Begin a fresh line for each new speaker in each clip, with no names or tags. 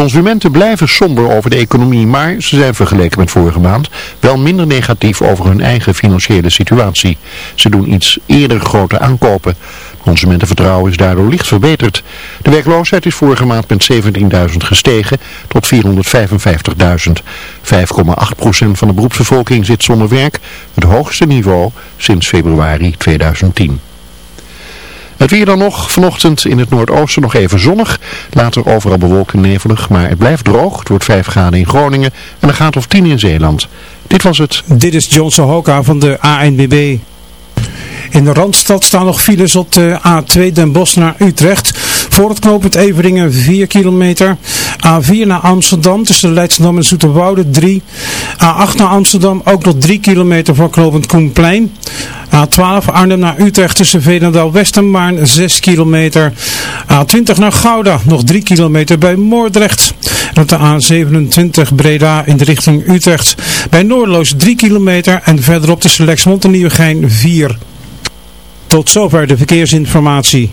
Consumenten blijven somber over de economie, maar ze zijn vergeleken met vorige maand wel minder negatief over hun eigen financiële situatie. Ze doen iets eerder grote aankopen. Consumentenvertrouwen is daardoor licht verbeterd. De werkloosheid is vorige maand met 17.000 gestegen tot 455.000. 5,8% van de beroepsbevolking zit zonder werk, het hoogste niveau sinds februari 2010. Het weer dan nog, vanochtend in het noordoosten nog even zonnig. Later overal bewolken nevelig, maar het blijft droog. Het wordt 5 graden in Groningen en een gaat of 10 in Zeeland. Dit was het.
Dit is Johnson Hoka van de ANBB. In de Randstad staan nog files op de A2 Den Bosch naar Utrecht. Voor het knooppunt Everingen 4 kilometer. A4 naar Amsterdam tussen Leidschendam en Zoeterwoude 3. A8 naar Amsterdam ook nog 3 kilometer voor knooppunt Koenplein. A12 Arnhem naar Utrecht tussen Veenendaal Westermaarn 6 kilometer. A20 naar Gouda nog 3 kilometer bij Moordrecht. En op de A27 Breda in de richting Utrecht. Bij Noordloos 3 kilometer en verderop tussen Lexmond en Nieuwegein 4 tot zover de verkeersinformatie.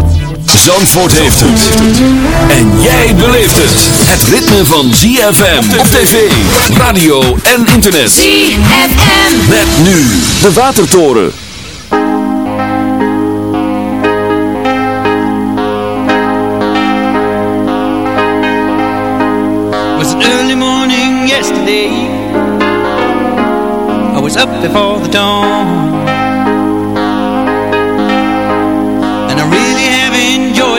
Zandvoort heeft het. En jij beleeft het. Het ritme van ZFM op tv, radio en internet.
ZFM.
Met nu de Watertoren.
It was an early morning yesterday I was up before the dawn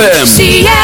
ZFM.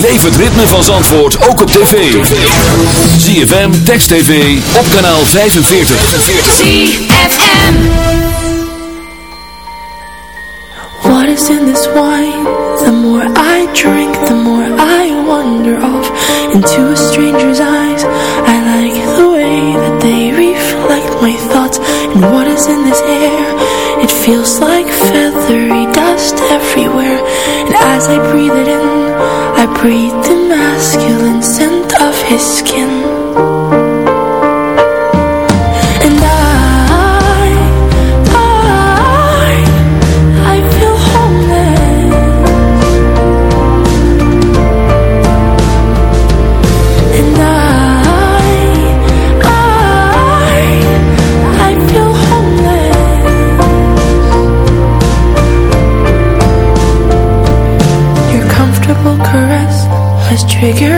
Beleef het ritme van Zandvoort ook op tv. ZFM, Text TV, op kanaal 45.
ZFM.
What is in this wine? The more I drink, the more I wander off into a stranger's eyes. I like the way that they reflect my thoughts. And what is in this air? It feels like feathery dust everywhere. And as I breathe it in, breathe the masculine scent of his skin.
trigger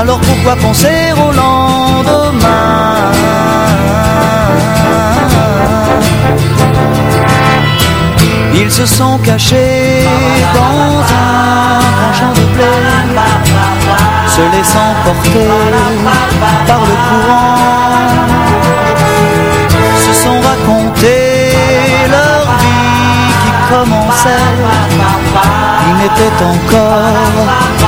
Alors pourquoi penser au lendemain? Ils se sont cachés dans un grand champ de blé se laissant porter par le courant, se sont racontés leur vie qui commençait. Ils n'étaient encore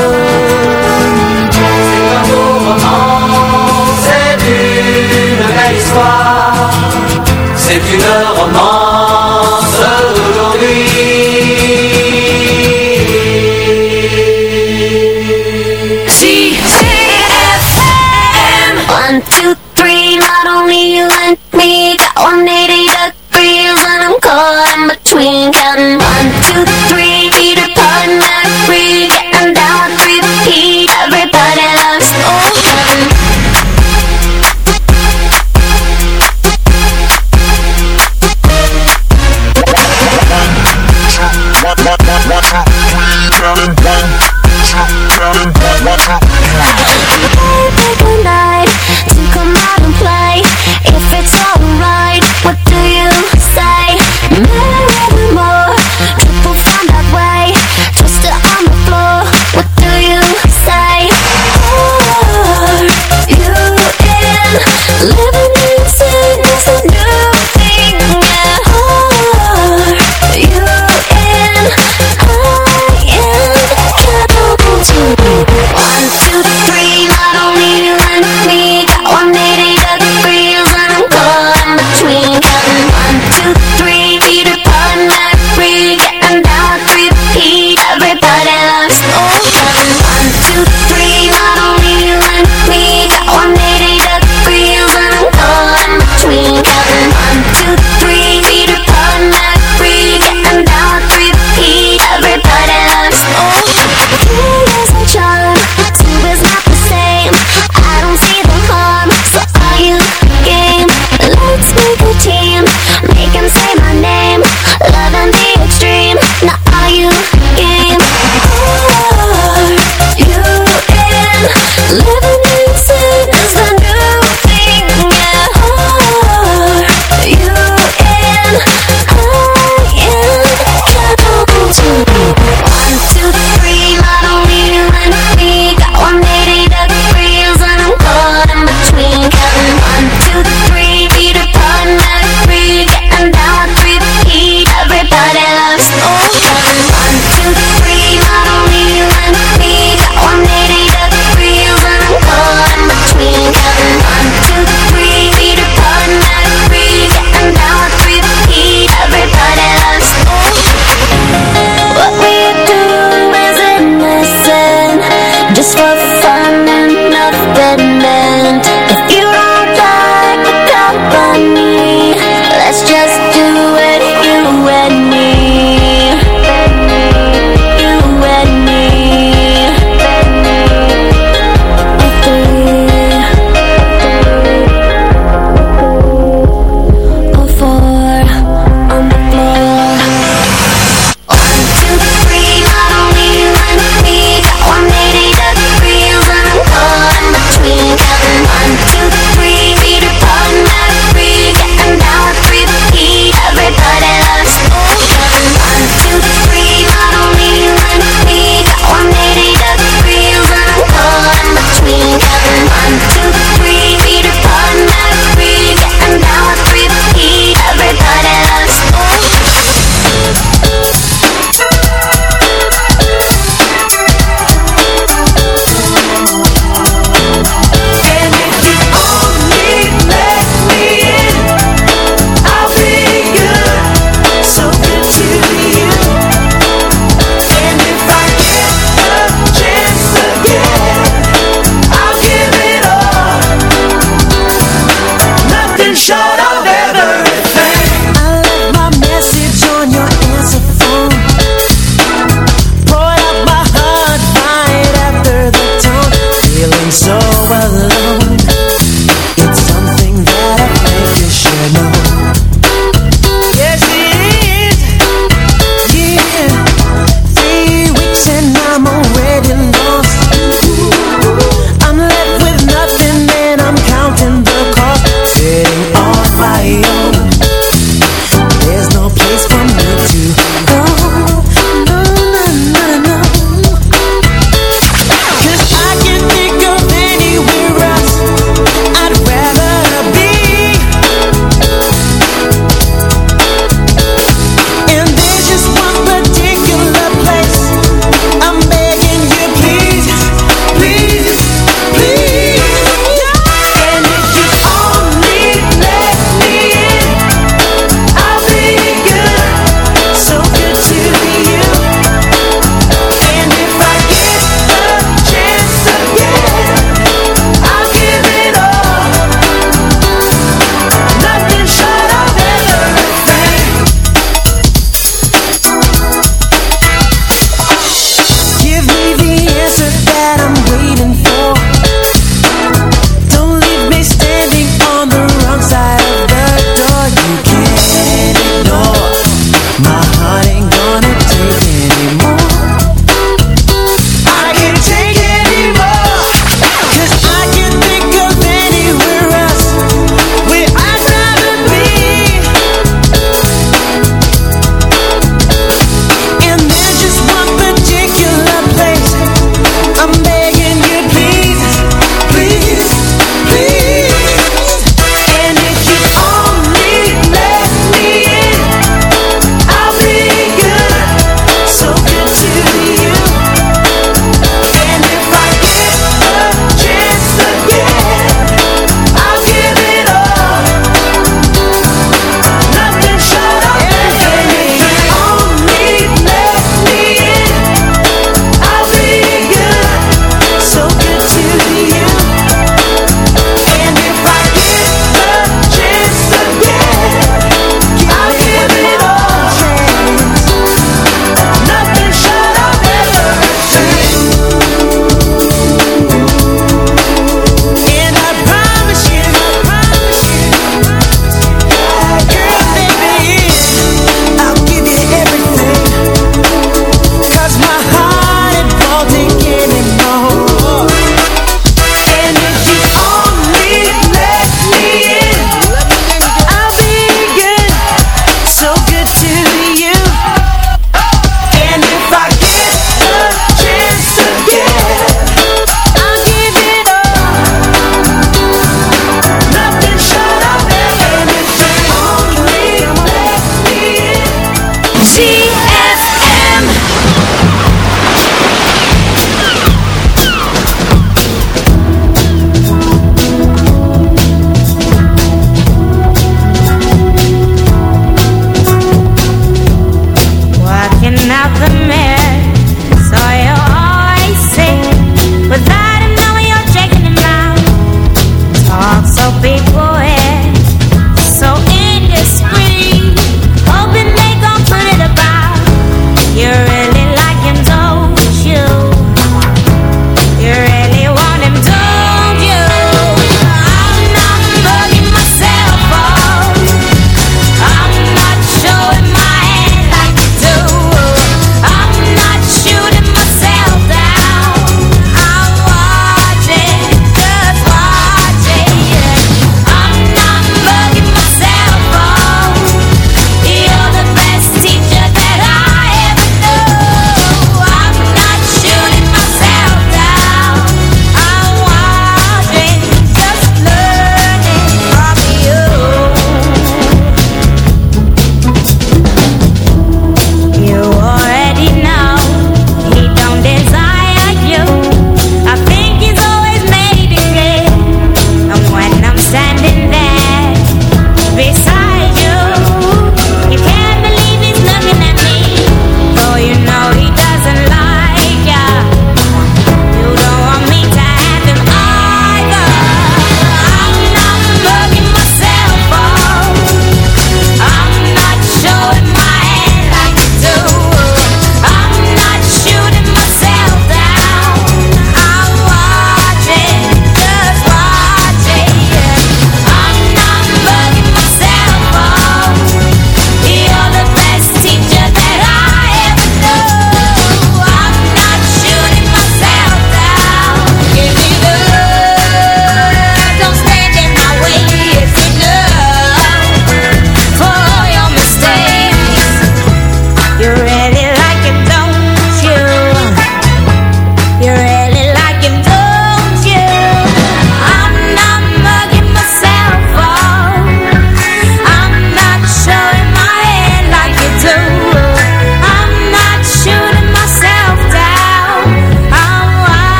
C'est une romance d'aujourd'hui.
ZFM One, two,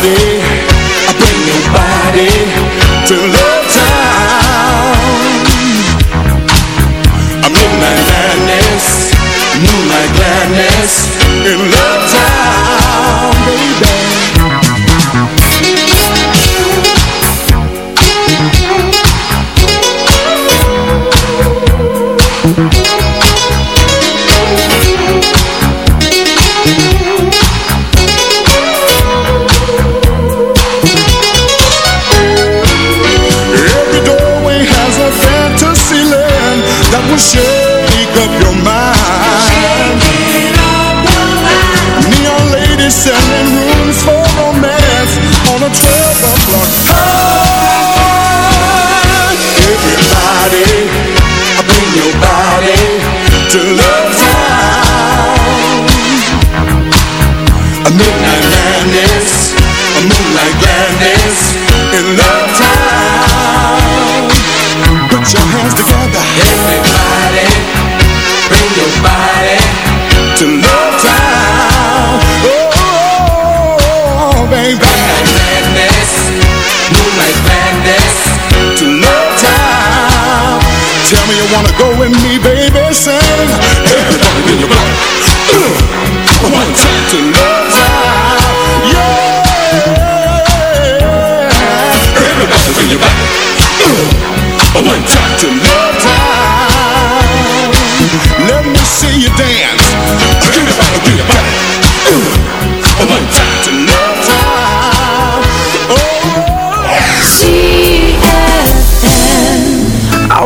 paré.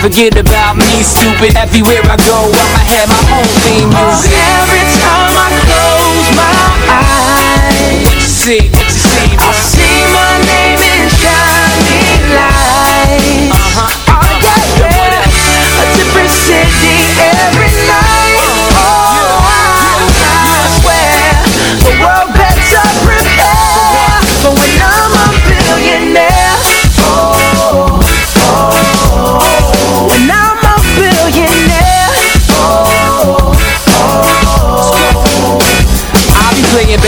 forget about me, stupid. Everywhere I go, I'ma have my own theme music.
Every time I close my eyes,
See, playing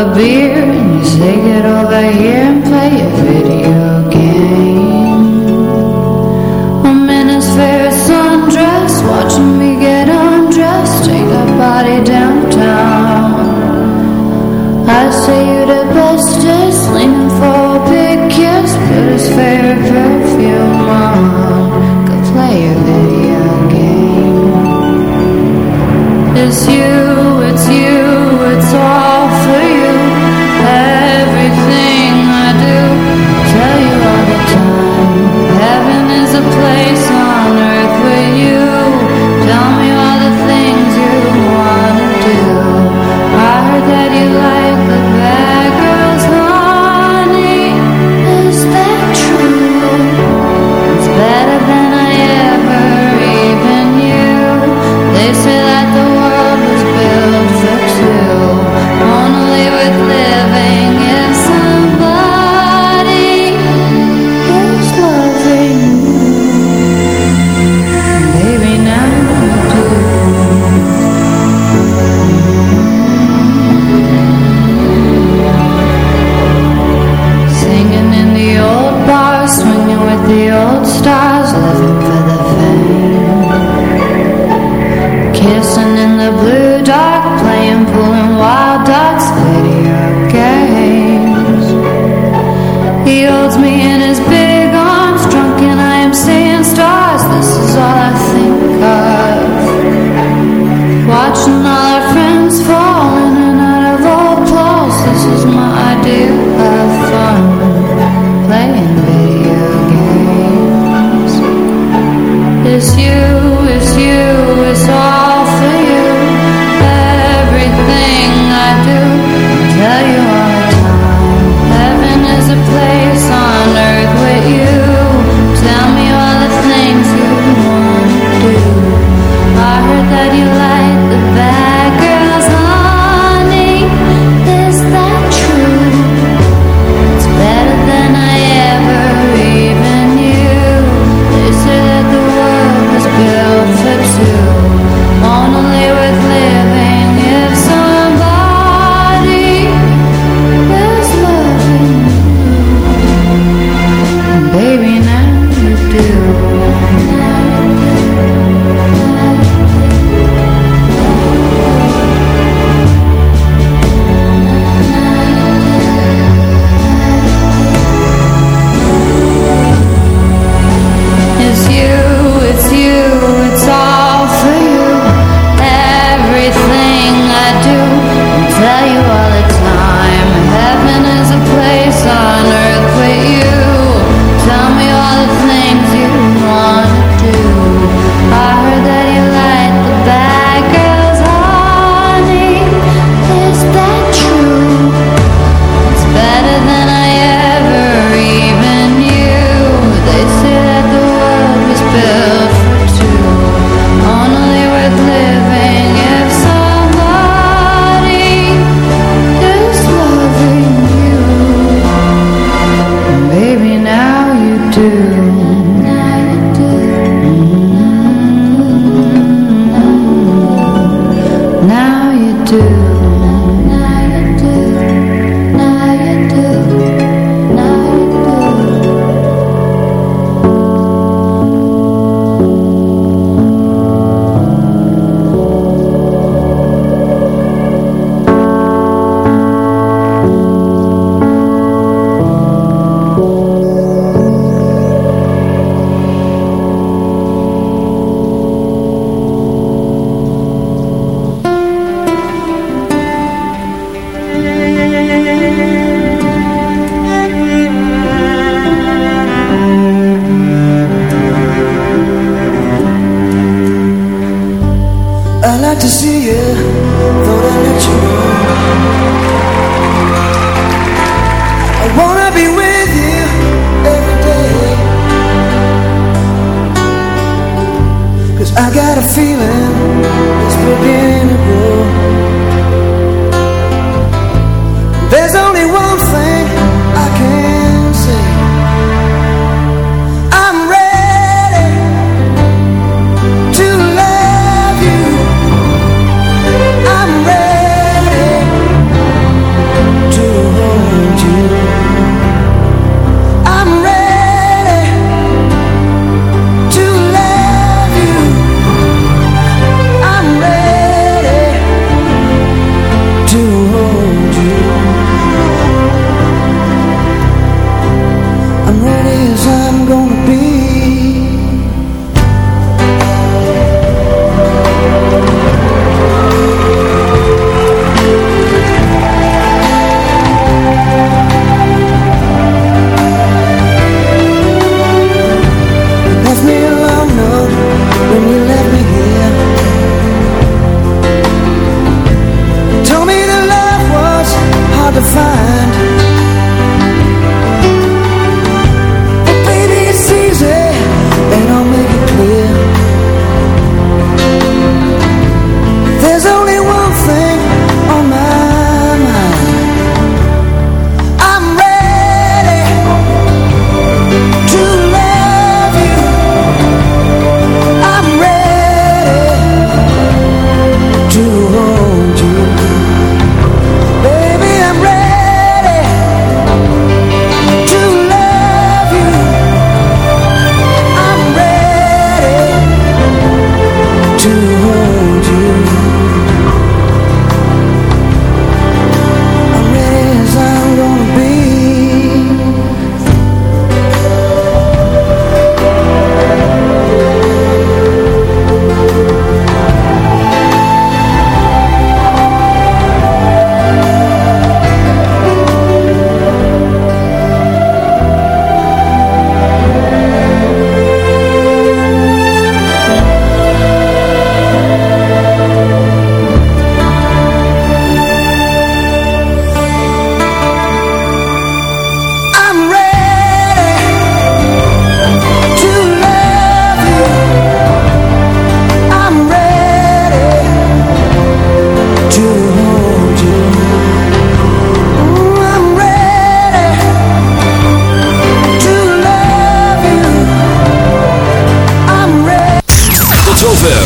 A beer and you say get over here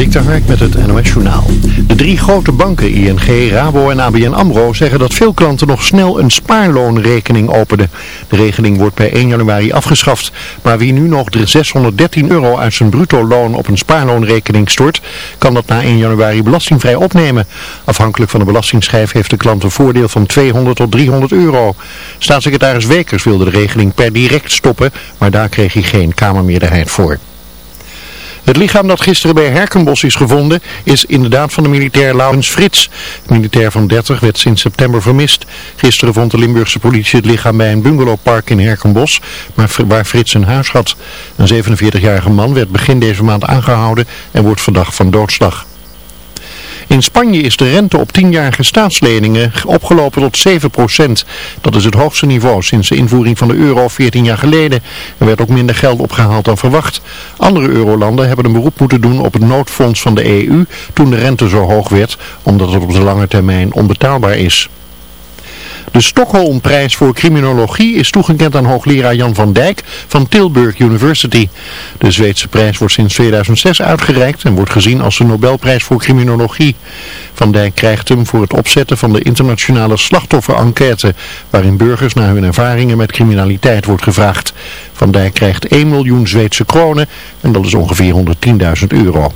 Dik de Hark met het NOS Journaal. De drie grote banken ING, Rabo en ABN AMRO zeggen dat veel klanten nog snel een spaarloonrekening openen. De regeling wordt bij 1 januari afgeschaft. Maar wie nu nog de 613 euro uit zijn bruto loon op een spaarloonrekening stort, kan dat na 1 januari belastingvrij opnemen. Afhankelijk van de belastingschijf heeft de klant een voordeel van 200 tot 300 euro. Staatssecretaris Wekers wilde de regeling per direct stoppen, maar daar kreeg hij geen kamermeerderheid voor. Het lichaam dat gisteren bij Herkenbos is gevonden is inderdaad van de militair Laurens Frits. De militair van 30 werd sinds september vermist. Gisteren vond de Limburgse politie het lichaam bij een bungalowpark in Herkenbos, waar Frits een huis had. Een 47-jarige man werd begin deze maand aangehouden en wordt verdacht van doodslag. In Spanje is de rente op 10-jarige staatsleningen opgelopen tot 7%. Dat is het hoogste niveau sinds de invoering van de euro 14 jaar geleden. Er werd ook minder geld opgehaald dan verwacht. Andere eurolanden hebben een beroep moeten doen op het noodfonds van de EU toen de rente zo hoog werd, omdat het op de lange termijn onbetaalbaar is. De Stockholmprijs voor criminologie is toegekend aan hoogleraar Jan van Dijk van Tilburg University. De Zweedse prijs wordt sinds 2006 uitgereikt en wordt gezien als de Nobelprijs voor criminologie. Van Dijk krijgt hem voor het opzetten van de internationale slachtoffer-enquête, waarin burgers naar hun ervaringen met criminaliteit wordt gevraagd. Van Dijk krijgt 1 miljoen Zweedse kronen en dat is ongeveer 110.000 euro.